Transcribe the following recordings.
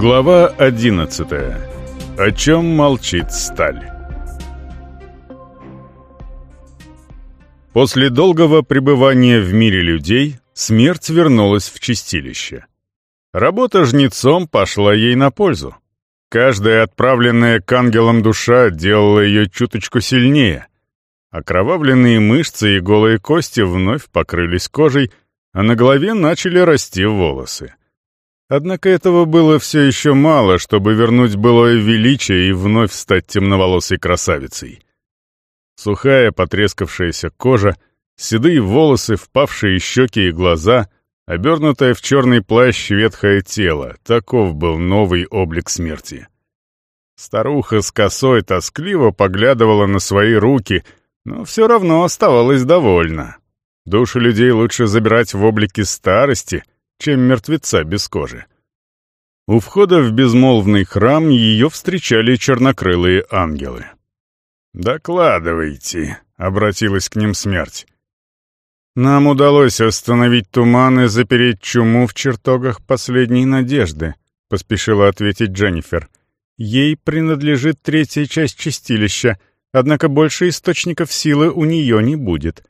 Глава 11. О чем молчит сталь? После долгого пребывания в мире людей смерть вернулась в чистилище. Работа жнецом пошла ей на пользу. Каждая отправленная к ангелам душа делала ее чуточку сильнее. Окровавленные мышцы и голые кости вновь покрылись кожей, а на голове начали расти волосы. Однако этого было все еще мало, чтобы вернуть былое величие и вновь стать темноволосой красавицей. Сухая, потрескавшаяся кожа, седые волосы, впавшие щеки и глаза, обернутое в черный плащ ветхое тело — таков был новый облик смерти. Старуха с косой тоскливо поглядывала на свои руки, но все равно оставалась довольна. Души людей лучше забирать в облике старости — чем мертвеца без кожи. У входа в безмолвный храм ее встречали чернокрылые ангелы. «Докладывайте», — обратилась к ним смерть. «Нам удалось остановить туман и запереть чуму в чертогах последней надежды», — поспешила ответить Дженнифер. «Ей принадлежит третья часть чистилища, однако больше источников силы у нее не будет.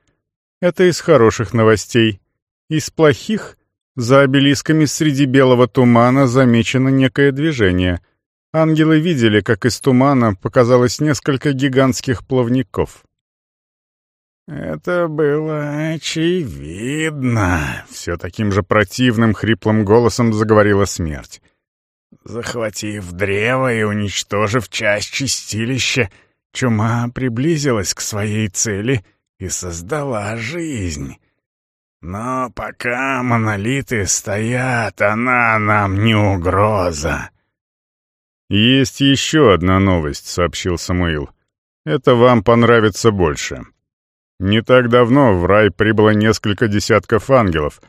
Это из хороших новостей. Из плохих за обелисками среди белого тумана замечено некое движение. Ангелы видели, как из тумана показалось несколько гигантских плавников. «Это было очевидно», — все таким же противным хриплым голосом заговорила смерть. «Захватив древо и уничтожив часть чистилища, чума приблизилась к своей цели и создала жизнь». Но пока монолиты стоят, она нам не угроза. «Есть еще одна новость», — сообщил Самуил. «Это вам понравится больше. Не так давно в рай прибыло несколько десятков ангелов.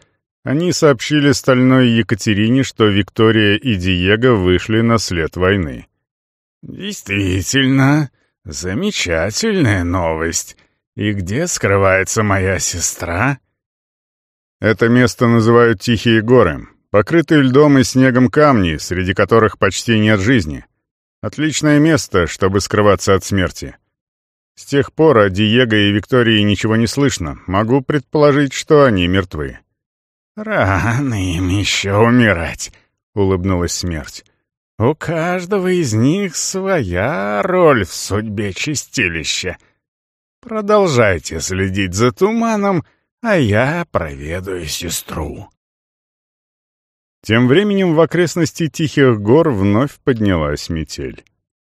Они сообщили стальной Екатерине, что Виктория и Диего вышли на след войны». «Действительно, замечательная новость. И где скрывается моя сестра?» Это место называют Тихие горы, покрытые льдом и снегом камни, среди которых почти нет жизни. Отличное место, чтобы скрываться от смерти. С тех пор о Диего и Виктории ничего не слышно. Могу предположить, что они мертвы. «Рано им еще умирать», — улыбнулась смерть. «У каждого из них своя роль в судьбе чистилища. Продолжайте следить за туманом, — а я проведаю сестру». Тем временем в окрестности Тихих гор вновь поднялась метель.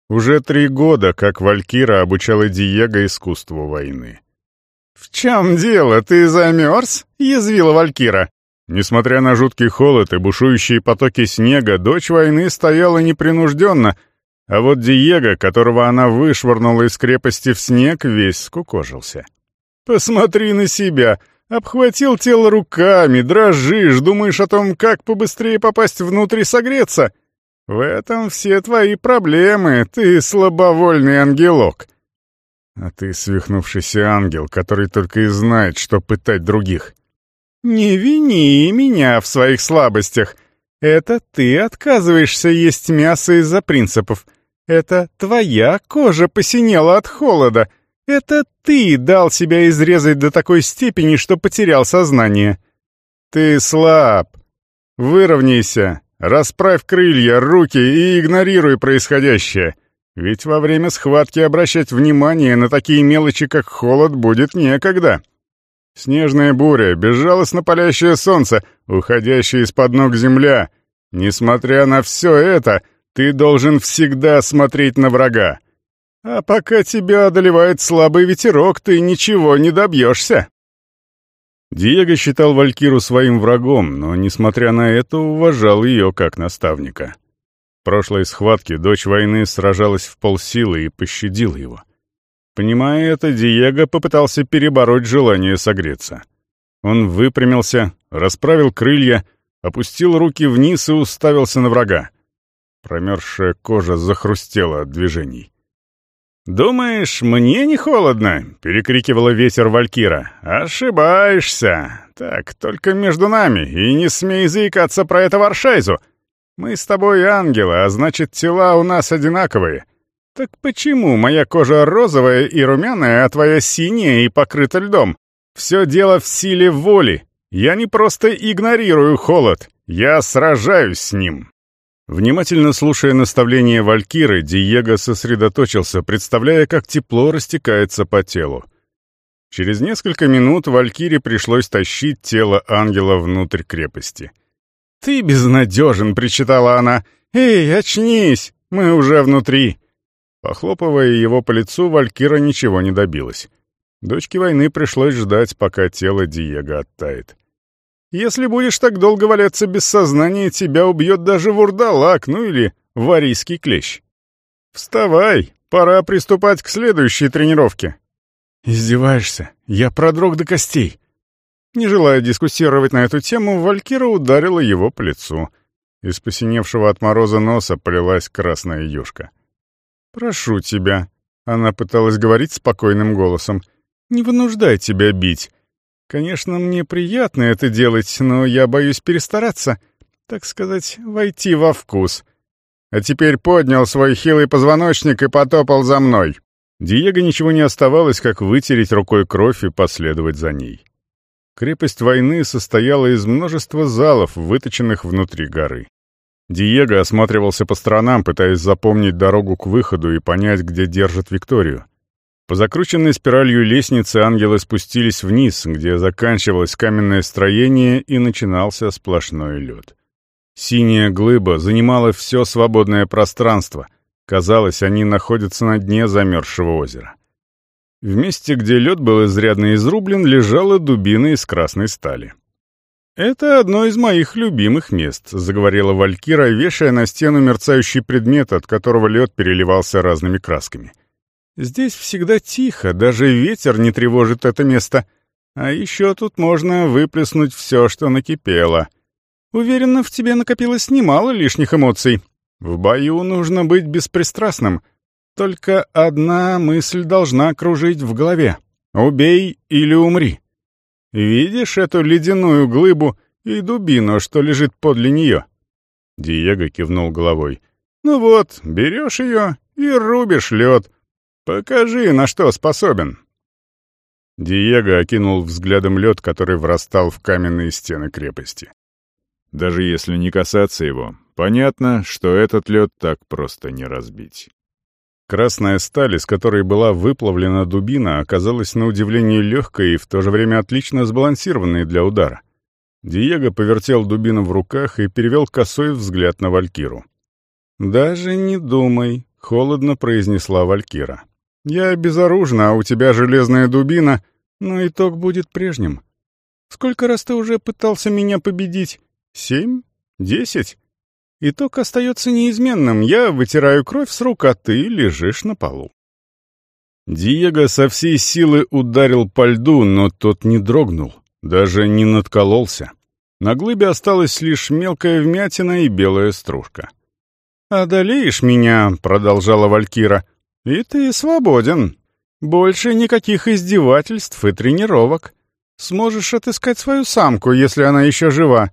Уже три года, как Валькира обучала Диего искусству войны. «В чем дело? Ты замерз?» — язвила Валькира. Несмотря на жуткий холод и бушующие потоки снега, дочь войны стояла непринужденно, а вот Диего, которого она вышвырнула из крепости в снег, весь скукожился. «Посмотри на себя!» Обхватил тело руками, дрожишь, думаешь о том, как побыстрее попасть внутрь и согреться. В этом все твои проблемы, ты слабовольный ангелок. А ты свихнувшийся ангел, который только и знает, что пытать других. Не вини меня в своих слабостях. Это ты отказываешься есть мясо из-за принципов. Это твоя кожа посинела от холода. Это ты дал себя изрезать до такой степени, что потерял сознание. Ты слаб. Выровняйся, расправь крылья, руки и игнорируй происходящее. Ведь во время схватки обращать внимание на такие мелочи, как холод, будет некогда. Снежная буря, безжалостно палящее солнце, уходящее из-под ног земля. Несмотря на все это, ты должен всегда смотреть на врага. А пока тебя одолевает слабый ветерок, ты ничего не добьешься. Диего считал Валькиру своим врагом, но, несмотря на это, уважал ее как наставника. В прошлой схватке дочь войны сражалась в полсилы и пощадил его. Понимая это, Диего попытался перебороть желание согреться. Он выпрямился, расправил крылья, опустил руки вниз и уставился на врага. Промерзшая кожа захрустела от движений. «Думаешь, мне не холодно?» — перекрикивала ветер Валькира. «Ошибаешься. Так, только между нами, и не смей заикаться про это Варшайзу. Мы с тобой ангелы, а значит, тела у нас одинаковые. Так почему моя кожа розовая и румяная, а твоя синяя и покрыта льдом? Все дело в силе воли. Я не просто игнорирую холод, я сражаюсь с ним». Внимательно слушая наставления Валькиры, Диего сосредоточился, представляя, как тепло растекается по телу. Через несколько минут Валькире пришлось тащить тело ангела внутрь крепости. «Ты безнадежен!» — причитала она. «Эй, очнись! Мы уже внутри!» Похлопывая его по лицу, Валькира ничего не добилась. Дочке войны пришлось ждать, пока тело Диего оттает. «Если будешь так долго валяться без сознания, тебя убьет даже вурдалак, ну или варийский клещ. Вставай, пора приступать к следующей тренировке». «Издеваешься? Я продрог до костей». Не желая дискуссировать на эту тему, Валькира ударила его по лицу. Из посиневшего от мороза носа полилась красная юшка. «Прошу тебя», — она пыталась говорить спокойным голосом, — не вынуждай тебя бить. Конечно, мне приятно это делать, но я боюсь перестараться, так сказать, войти во вкус. А теперь поднял свой хилый позвоночник и потопал за мной. Диего ничего не оставалось, как вытереть рукой кровь и последовать за ней. Крепость войны состояла из множества залов, выточенных внутри горы. Диего осматривался по сторонам, пытаясь запомнить дорогу к выходу и понять, где держит Викторию. По закрученной спиралью лестницы ангелы спустились вниз, где заканчивалось каменное строение и начинался сплошной лед. Синяя глыба занимала все свободное пространство. Казалось, они находятся на дне замерзшего озера. В месте, где лед был изрядно изрублен, лежала дубина из красной стали. «Это одно из моих любимых мест», — заговорила Валькира, вешая на стену мерцающий предмет, от которого лед переливался разными красками — Здесь всегда тихо, даже ветер не тревожит это место. А еще тут можно выплеснуть все, что накипело. Уверена, в тебе накопилось немало лишних эмоций. В бою нужно быть беспристрастным. Только одна мысль должна кружить в голове. Убей или умри. Видишь эту ледяную глыбу и дубину, что лежит подле нее?» Диего кивнул головой. «Ну вот, берешь ее и рубишь лед. «Покажи, на что способен!» Диего окинул взглядом лед, который врастал в каменные стены крепости. Даже если не касаться его, понятно, что этот лед так просто не разбить. Красная сталь, из которой была выплавлена дубина, оказалась на удивление легкой и в то же время отлично сбалансированной для удара. Диего повертел дубину в руках и перевел косой взгляд на Валькиру. «Даже не думай», — холодно произнесла Валькира. Я безоружна, а у тебя железная дубина, но итог будет прежним. Сколько раз ты уже пытался меня победить? Семь? Десять? Итог остается неизменным. Я вытираю кровь с рук, а ты лежишь на полу. Диего со всей силы ударил по льду, но тот не дрогнул, даже не надкололся. На глыбе осталась лишь мелкая вмятина и белая стружка. «Одолеешь меня», — продолжала Валькира, — и ты свободен. Больше никаких издевательств и тренировок. Сможешь отыскать свою самку, если она еще жива.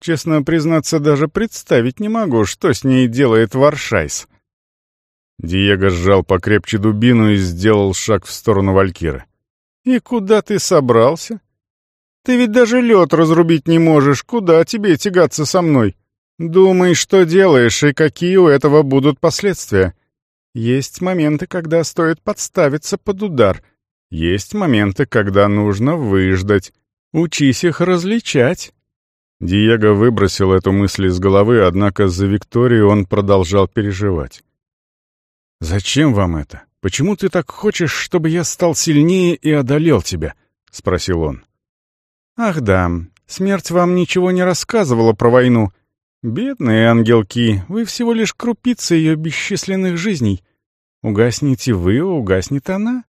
Честно признаться, даже представить не могу, что с ней делает Варшайс. Диего сжал покрепче дубину и сделал шаг в сторону Валькиры. «И куда ты собрался? Ты ведь даже лед разрубить не можешь. Куда тебе тягаться со мной? Думай, что делаешь и какие у этого будут последствия. Есть моменты, когда стоит подставиться под удар. Есть моменты, когда нужно выждать. Учись их различать. Диего выбросил эту мысль из головы, однако за Викторию он продолжал переживать. «Зачем вам это? Почему ты так хочешь, чтобы я стал сильнее и одолел тебя?» — спросил он. «Ах да, смерть вам ничего не рассказывала про войну. «Бедные ангелки, вы всего лишь крупица ее бесчисленных жизней. Угасните вы, угаснет она».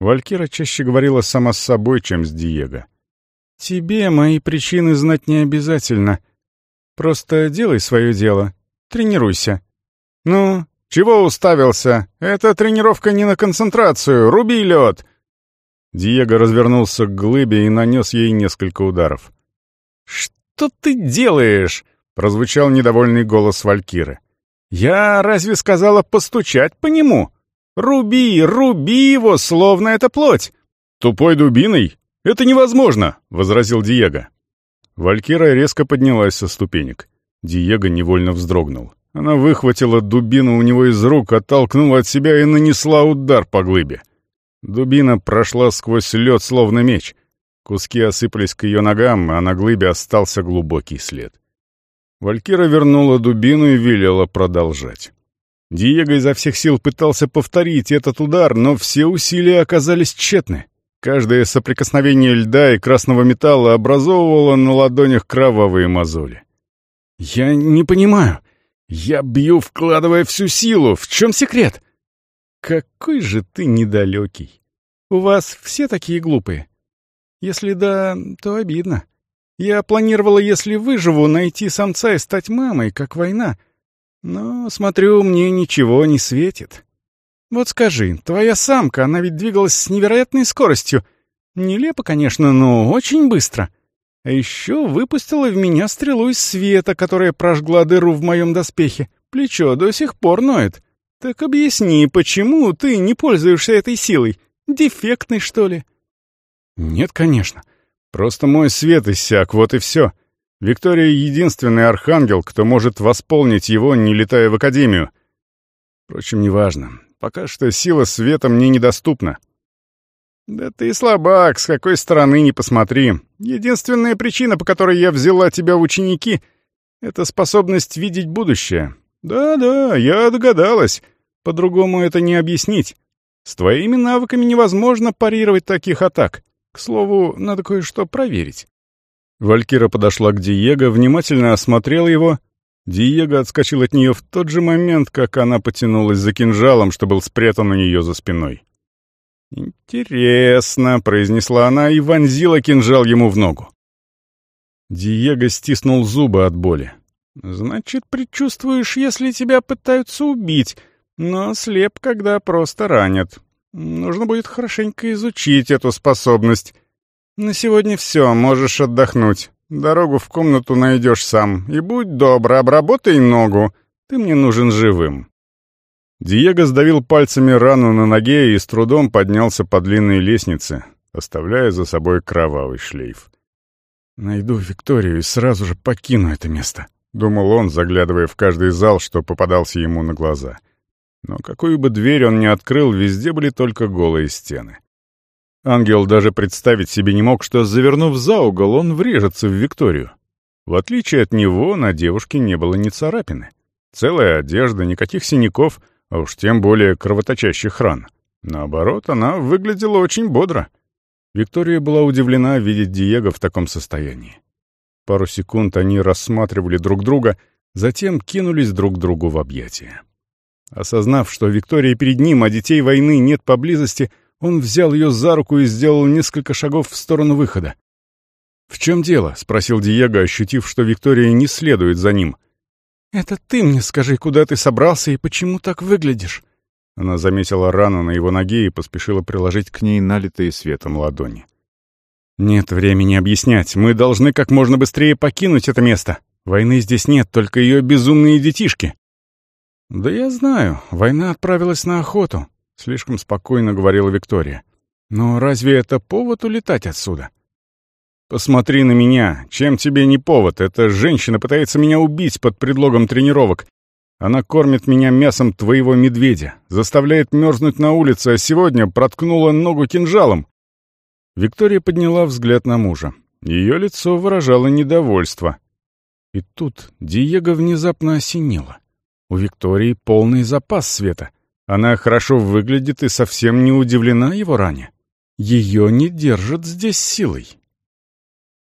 Валькира чаще говорила сама с собой, чем с Диего. «Тебе мои причины знать не обязательно. Просто делай свое дело, тренируйся». «Ну, чего уставился? Это тренировка не на концентрацию, руби лед!» Диего развернулся к глыбе и нанес ей несколько ударов. «Что ты делаешь?» Прозвучал недовольный голос Валькиры. «Я разве сказала постучать по нему? Руби, руби его, словно это плоть!» «Тупой дубиной? Это невозможно!» — возразил Диего. Валькира резко поднялась со ступенек. Диего невольно вздрогнул. Она выхватила дубину у него из рук, оттолкнула от себя и нанесла удар по глыбе. Дубина прошла сквозь лед, словно меч. Куски осыпались к ее ногам, а на глыбе остался глубокий след. Валькира вернула дубину и велела продолжать. Диего изо всех сил пытался повторить этот удар, но все усилия оказались тщетны. Каждое соприкосновение льда и красного металла образовывало на ладонях кровавые мозоли. «Я не понимаю. Я бью, вкладывая всю силу. В чем секрет?» «Какой же ты недалекий. У вас все такие глупые. Если да, то обидно. Я планировала, если выживу, найти самца и стать мамой, как война. Но, смотрю, мне ничего не светит. Вот скажи, твоя самка, она ведь двигалась с невероятной скоростью. Нелепо, конечно, но очень быстро. А еще выпустила в меня стрелу из света, которая прожгла дыру в моем доспехе. Плечо до сих пор ноет. Так объясни, почему ты не пользуешься этой силой? Дефектный, что ли?» «Нет, конечно. Просто мой свет иссяк, вот и все. Виктория — единственный архангел, кто может восполнить его, не летая в Академию. Впрочем, неважно. Пока что сила света мне недоступна». «Да ты слабак, с какой стороны не посмотри. Единственная причина, по которой я взяла тебя в ученики — это способность видеть будущее. Да-да, я догадалась. По-другому это не объяснить. С твоими навыками невозможно парировать таких атак. К слову, надо кое-что проверить». Валькира подошла к Диего, внимательно осмотрела его. Диего отскочил от нее в тот же момент, как она потянулась за кинжалом, что был спрятан у нее за спиной. «Интересно», — произнесла она и вонзила кинжал ему в ногу. Диего стиснул зубы от боли. «Значит, предчувствуешь, если тебя пытаются убить, но слеп, когда просто ранят. Нужно будет хорошенько изучить эту способность. На сегодня все, можешь отдохнуть. Дорогу в комнату найдешь сам. И будь добр, обработай ногу. Ты мне нужен живым». Диего сдавил пальцами рану на ноге и с трудом поднялся по длинной лестнице, оставляя за собой кровавый шлейф. «Найду Викторию и сразу же покину это место», — думал он, заглядывая в каждый зал, что попадался ему на глаза. Но какую бы дверь он ни открыл, везде были только голые стены. Ангел даже представить себе не мог, что, завернув за угол, он врежется в Викторию. В отличие от него, на девушке не было ни царапины. Целая одежда, никаких синяков, а уж тем более кровоточащих ран. Наоборот, она выглядела очень бодро. Виктория была удивлена видеть Диего в таком состоянии. Пару секунд они рассматривали друг друга, затем кинулись друг другу в объятия. Осознав, что Виктория перед ним, а детей войны нет поблизости, он взял ее за руку и сделал несколько шагов в сторону выхода. «В чем дело?» — спросил Диего, ощутив, что Виктория не следует за ним. «Это ты мне скажи, куда ты собрался и почему так выглядишь?» Она заметила рану на его ноге и поспешила приложить к ней налитые светом ладони. «Нет времени объяснять. Мы должны как можно быстрее покинуть это место. Войны здесь нет, только ее безумные детишки. «Да я знаю, война отправилась на охоту», — слишком спокойно говорила Виктория. «Но разве это повод улетать отсюда?» «Посмотри на меня. Чем тебе не повод? Эта женщина пытается меня убить под предлогом тренировок. Она кормит меня мясом твоего медведя, заставляет мерзнуть на улице, а сегодня проткнула ногу кинжалом». Виктория подняла взгляд на мужа. Ее лицо выражало недовольство. И тут Диего внезапно осенило. У Виктории полный запас света. Она хорошо выглядит и совсем не удивлена его ране. Ее не держат здесь силой.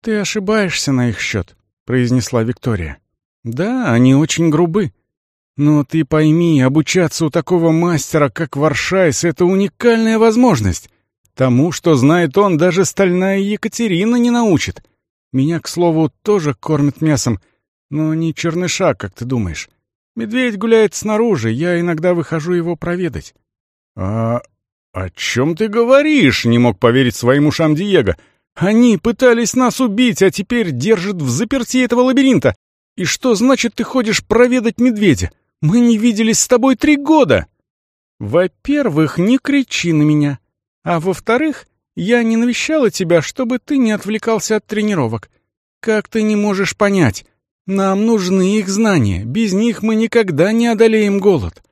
«Ты ошибаешься на их счет», — произнесла Виктория. «Да, они очень грубы. Но ты пойми, обучаться у такого мастера, как Варшайс, — это уникальная возможность. Тому, что знает он, даже стальная Екатерина не научит. Меня, к слову, тоже кормят мясом, но не черныша, как ты думаешь. Медведь гуляет снаружи, я иногда выхожу его проведать». «А о чем ты говоришь?» — не мог поверить своим ушам Диего. «Они пытались нас убить, а теперь держат в заперти этого лабиринта. И что значит ты ходишь проведать медведя? Мы не виделись с тобой три года!» «Во-первых, не кричи на меня. А во-вторых, я не навещала тебя, чтобы ты не отвлекался от тренировок. Как ты не можешь понять? Нам нужны их знания. Без них мы никогда не одолеем голод.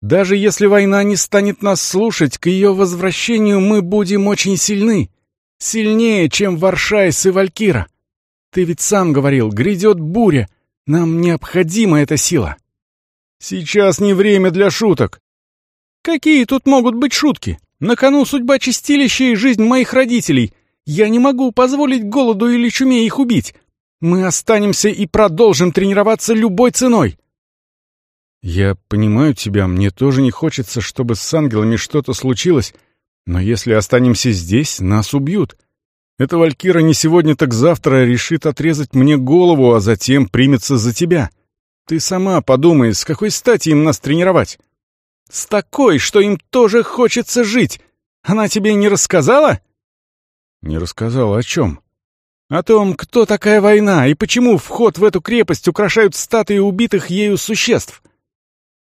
Даже если война не станет нас слушать, к ее возвращению мы будем очень сильны. Сильнее, чем Варшайс и Валькира. Ты ведь сам говорил, грядет буря. Нам необходима эта сила. Сейчас не время для шуток. Какие тут могут быть шутки? На кону судьба чистилища и жизнь моих родителей. Я не могу позволить голоду или чуме их убить. Мы останемся и продолжим тренироваться любой ценой. Я понимаю тебя, мне тоже не хочется, чтобы с ангелами что-то случилось, но если останемся здесь, нас убьют. Эта Валькира не сегодня, так завтра решит отрезать мне голову, а затем примется за тебя. Ты сама подумай, с какой стати им нас тренировать? С такой, что им тоже хочется жить. Она тебе не рассказала? Не рассказала о чем? О том, кто такая война и почему вход в эту крепость украшают статуи убитых ею существ.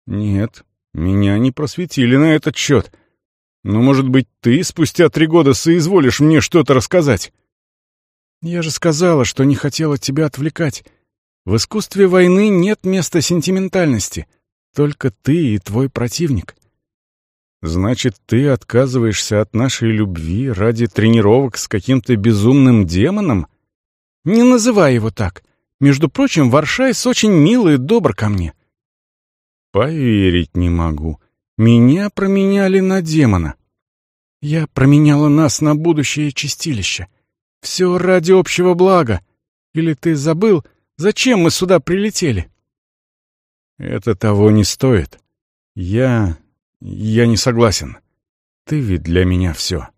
Нет, меня не просветили на этот счет. Но, может быть, ты спустя три года соизволишь мне что-то рассказать? Я же сказала, что не хотела тебя отвлекать. В искусстве войны нет места сентиментальности. Только ты и твой противник. Значит, ты отказываешься от нашей любви ради тренировок с каким-то безумным демоном? Не называй его так. Между прочим, Варшайс очень милый и добр ко мне. Поверить не могу. Меня променяли на демона. Я променяла нас на будущее чистилище. Все ради общего блага. Или ты забыл, зачем мы сюда прилетели? Это того не стоит. Я... я не согласен. Ты ведь для меня все.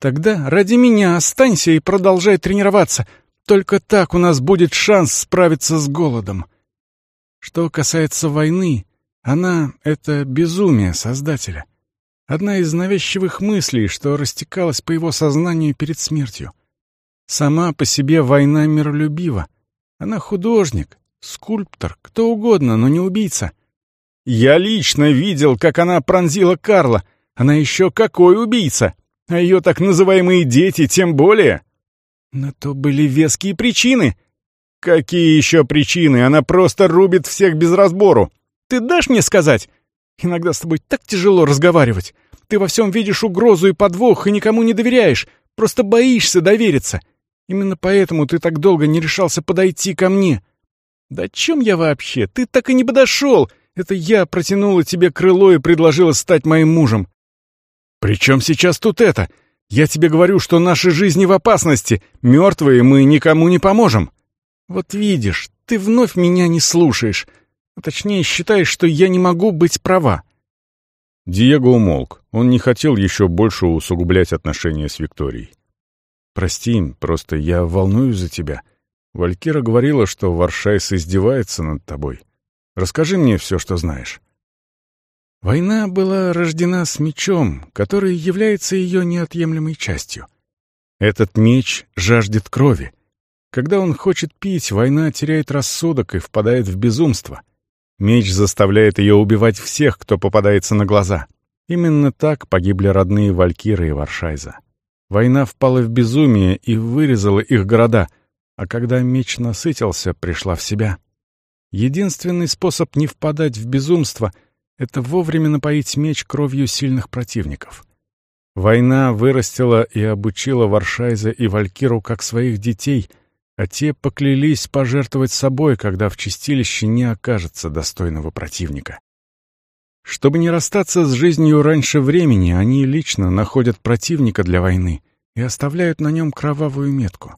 Тогда ради меня останься и продолжай тренироваться. Только так у нас будет шанс справиться с голодом. Что касается войны, она — это безумие Создателя. Одна из навязчивых мыслей, что растекалась по его сознанию перед смертью. Сама по себе война миролюбива. Она художник, скульптор, кто угодно, но не убийца. Я лично видел, как она пронзила Карла. Она еще какой убийца! А ее так называемые дети тем более. На то были веские причины — «Какие еще причины? Она просто рубит всех без разбору. Ты дашь мне сказать? Иногда с тобой так тяжело разговаривать. Ты во всем видишь угрозу и подвох, и никому не доверяешь. Просто боишься довериться. Именно поэтому ты так долго не решался подойти ко мне. Да чем я вообще? Ты так и не подошел. Это я протянула тебе крыло и предложила стать моим мужем. Причем сейчас тут это? Я тебе говорю, что наши жизни в опасности. Мертвые мы никому не поможем. «Вот видишь, ты вновь меня не слушаешь. А точнее, считаешь, что я не могу быть права». Диего умолк. Он не хотел еще больше усугублять отношения с Викторией. «Прости, просто я волнуюсь за тебя. Валькира говорила, что Варшайс издевается над тобой. Расскажи мне все, что знаешь». Война была рождена с мечом, который является ее неотъемлемой частью. Этот меч жаждет крови — когда он хочет пить, война теряет рассудок и впадает в безумство. Меч заставляет ее убивать всех, кто попадается на глаза. Именно так погибли родные Валькиры и Варшайза. Война впала в безумие и вырезала их города, а когда меч насытился, пришла в себя. Единственный способ не впадать в безумство — это вовремя напоить меч кровью сильных противников. Война вырастила и обучила Варшайза и Валькиру как своих детей — а те поклялись пожертвовать собой, когда в чистилище не окажется достойного противника. Чтобы не расстаться с жизнью раньше времени, они лично находят противника для войны и оставляют на нем кровавую метку.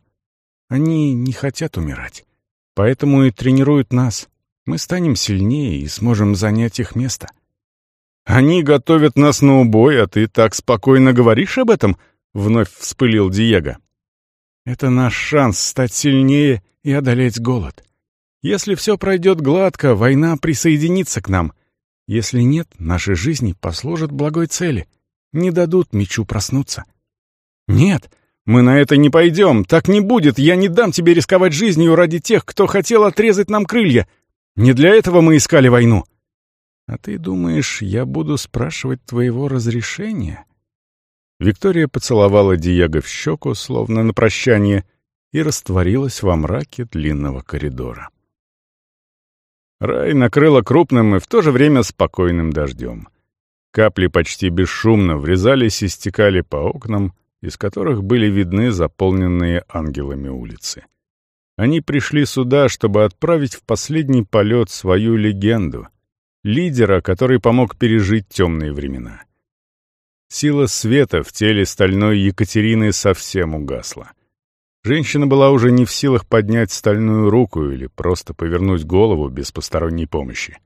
Они не хотят умирать, поэтому и тренируют нас. Мы станем сильнее и сможем занять их место. «Они готовят нас на убой, а ты так спокойно говоришь об этом?» — вновь вспылил Диего. Это наш шанс стать сильнее и одолеть голод. Если все пройдет гладко, война присоединится к нам. Если нет, наши жизни послужат благой цели, не дадут мечу проснуться. Нет, Мы на это не пойдем, так не будет, я не дам тебе рисковать жизнью ради тех, кто хотел отрезать нам крылья. Не для этого мы искали войну. А ты думаешь, я буду спрашивать твоего разрешения?» Виктория поцеловала Диего в щеку, словно на прощание, и растворилась во мраке длинного коридора. Рай накрыло крупным и в то же время спокойным дождем. Капли почти бесшумно врезались и стекали по окнам, из которых были видны заполненные ангелами улицы. Они пришли сюда, чтобы отправить в последний полет свою легенду, лидера, который помог пережить темные времена. Сила света в теле стальной Екатерины совсем угасла. Женщина была уже не в силах поднять стальную руку или просто повернуть голову без посторонней помощи.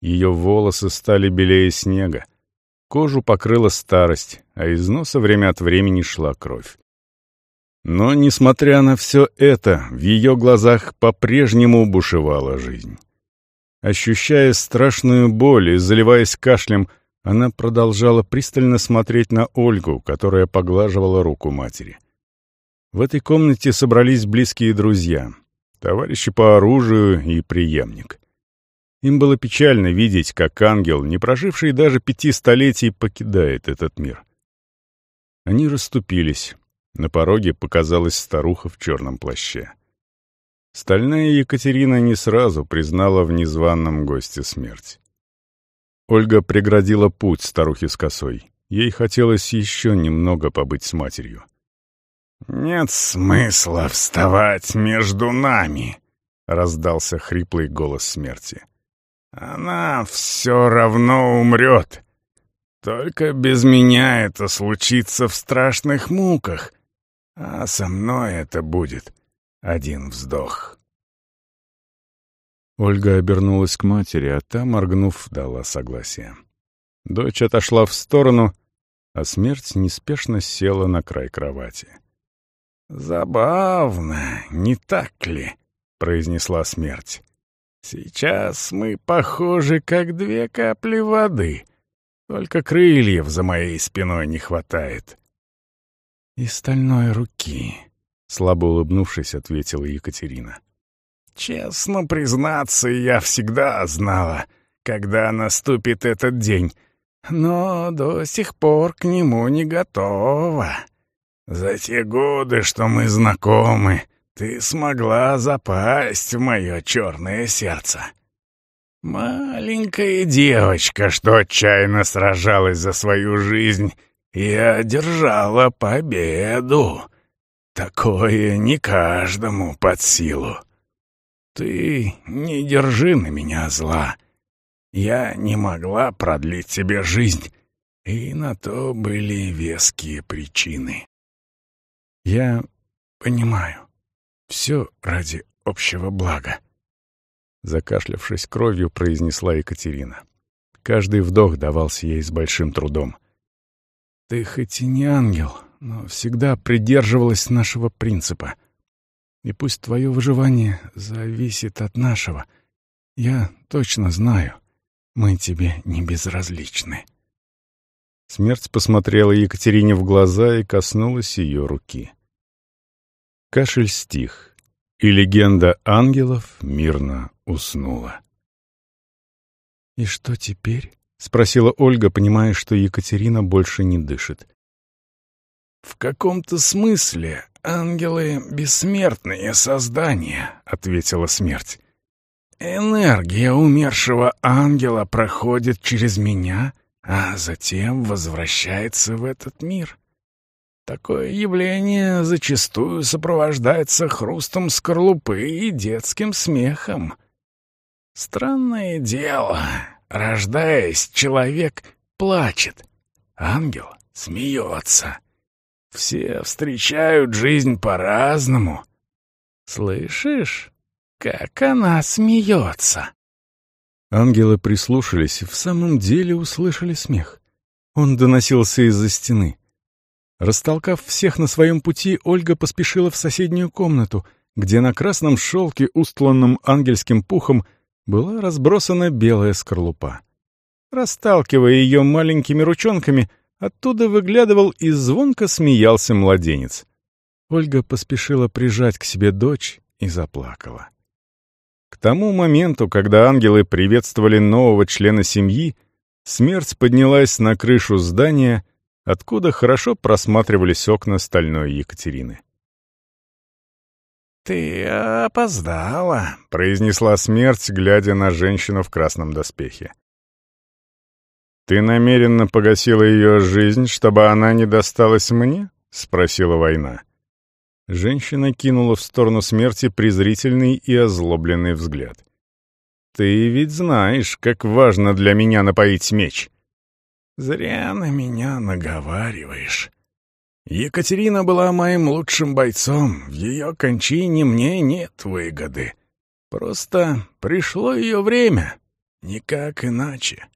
Ее волосы стали белее снега, кожу покрыла старость, а из носа время от времени шла кровь. Но, несмотря на все это, в ее глазах по-прежнему бушевала жизнь. Ощущая страшную боль и заливаясь кашлем, она продолжала пристально смотреть на Ольгу, которая поглаживала руку матери. В этой комнате собрались близкие друзья, товарищи по оружию и преемник. Им было печально видеть, как ангел, не проживший даже пяти столетий, покидает этот мир. Они расступились. На пороге показалась старуха в черном плаще. Стальная Екатерина не сразу признала в незваном госте смерть. Ольга преградила путь старухе с косой. Ей хотелось еще немного побыть с матерью. «Нет смысла вставать между нами», — раздался хриплый голос смерти. «Она все равно умрет. Только без меня это случится в страшных муках, а со мной это будет один вздох». Ольга обернулась к матери, а та, моргнув, дала согласие. Дочь отошла в сторону, а смерть неспешно села на край кровати. «Забавно, не так ли?» — произнесла смерть. «Сейчас мы похожи, как две капли воды. Только крыльев за моей спиной не хватает». «И стальной руки», — слабо улыбнувшись, ответила Екатерина. Честно признаться, я всегда знала, когда наступит этот день, но до сих пор к нему не готова. За те годы, что мы знакомы, ты смогла запасть в мое черное сердце. Маленькая девочка, что отчаянно сражалась за свою жизнь и одержала победу. Такое не каждому под силу. Ты не держи на меня зла. Я не могла продлить тебе жизнь, и на то были веские причины. Я понимаю. Все ради общего блага. Закашлявшись кровью, произнесла Екатерина. Каждый вдох давался ей с большим трудом. «Ты хоть и не ангел, но всегда придерживалась нашего принципа — и пусть твое выживание зависит от нашего, я точно знаю, мы тебе не безразличны». Смерть посмотрела Екатерине в глаза и коснулась ее руки. Кашель стих, и легенда ангелов мирно уснула. «И что теперь?» — спросила Ольга, понимая, что Екатерина больше не дышит. «В каком-то смысле ангелы — бессмертные создания», — ответила смерть. «Энергия умершего ангела проходит через меня, а затем возвращается в этот мир. Такое явление зачастую сопровождается хрустом скорлупы и детским смехом. Странное дело, рождаясь, человек плачет, ангел смеется». Все встречают жизнь по-разному. Слышишь, как она смеется?» Ангелы прислушались и в самом деле услышали смех. Он доносился из-за стены. Растолкав всех на своем пути, Ольга поспешила в соседнюю комнату, где на красном шелке, устланном ангельским пухом, была разбросана белая скорлупа. Расталкивая ее маленькими ручонками, Оттуда выглядывал и звонко смеялся младенец. Ольга поспешила прижать к себе дочь и заплакала. К тому моменту, когда ангелы приветствовали нового члена семьи, смерть поднялась на крышу здания, откуда хорошо просматривались окна стальной Екатерины. «Ты опоздала», — произнесла смерть, глядя на женщину в красном доспехе. «Ты намеренно погасила ее жизнь, чтобы она не досталась мне?» — спросила война. Женщина кинула в сторону смерти презрительный и озлобленный взгляд. «Ты ведь знаешь, как важно для меня напоить меч». «Зря на меня наговариваешь. Екатерина была моим лучшим бойцом. В ее кончине мне нет выгоды. Просто пришло ее время. Никак иначе.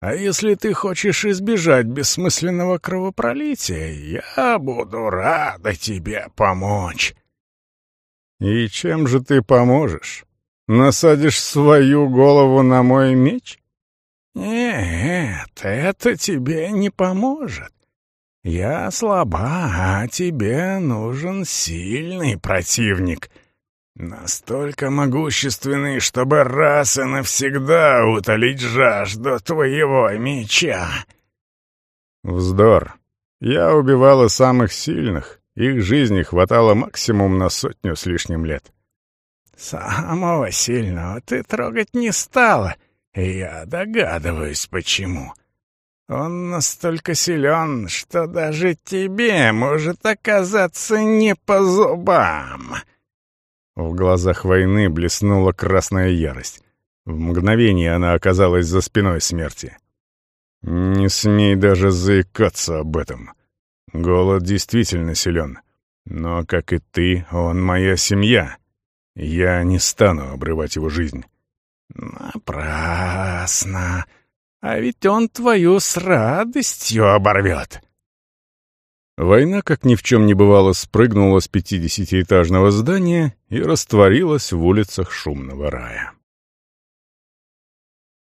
А если ты хочешь избежать бессмысленного кровопролития, я буду рада тебе помочь». «И чем же ты поможешь? Насадишь свою голову на мой меч?» «Нет, это тебе не поможет. Я слаба, а тебе нужен сильный противник». Настолько могущественный, чтобы раз и навсегда утолить жажду твоего меча. Вздор. Я убивала самых сильных. Их жизни хватало максимум на сотню с лишним лет. Самого сильного ты трогать не стала. Я догадываюсь, почему. Он настолько силен, что даже тебе может оказаться не по зубам. В глазах войны блеснула красная ярость. В мгновение она оказалась за спиной смерти. «Не смей даже заикаться об этом. Голод действительно силен. Но, как и ты, он моя семья. Я не стану обрывать его жизнь». «Напрасно. А ведь он твою с радостью оборвет». Война, как ни в чем не бывало, спрыгнула с пятидесятиэтажного здания и растворилась в улицах шумного рая.